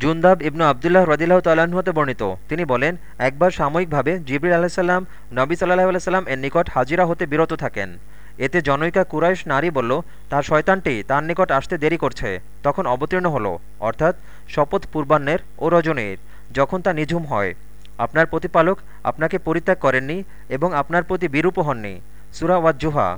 জুন্দাব ইবনু আবদুল্লাহ রদিল্লাহ তাল্লাহতে হতে বর্ণিত। তিনি বলেন, একবার সাময়িকভাবে জিবরিল আলাহিসাল্লাম নবী সাল্লাহ আলাইসাল্লাম এর নিকট হাজিরা হতে বিরত থাকেন। এতে জনৈকা কুরাইশ নারী বলল, তার শয়তানটি তার নিকট আসতে দেরি করছে। তখন অবতীর্ণ হলো, অর্থাৎ শপথ পূর্বাহ্নের ও রজনীর, যখন তা নিঝুম হয়। আপনার প্রতিপালক আপনাকে পরিত্যাগ করেননি এবং আপনার প্রতি বিরূপ হননি। সুরা ওয়াজ্জুহা।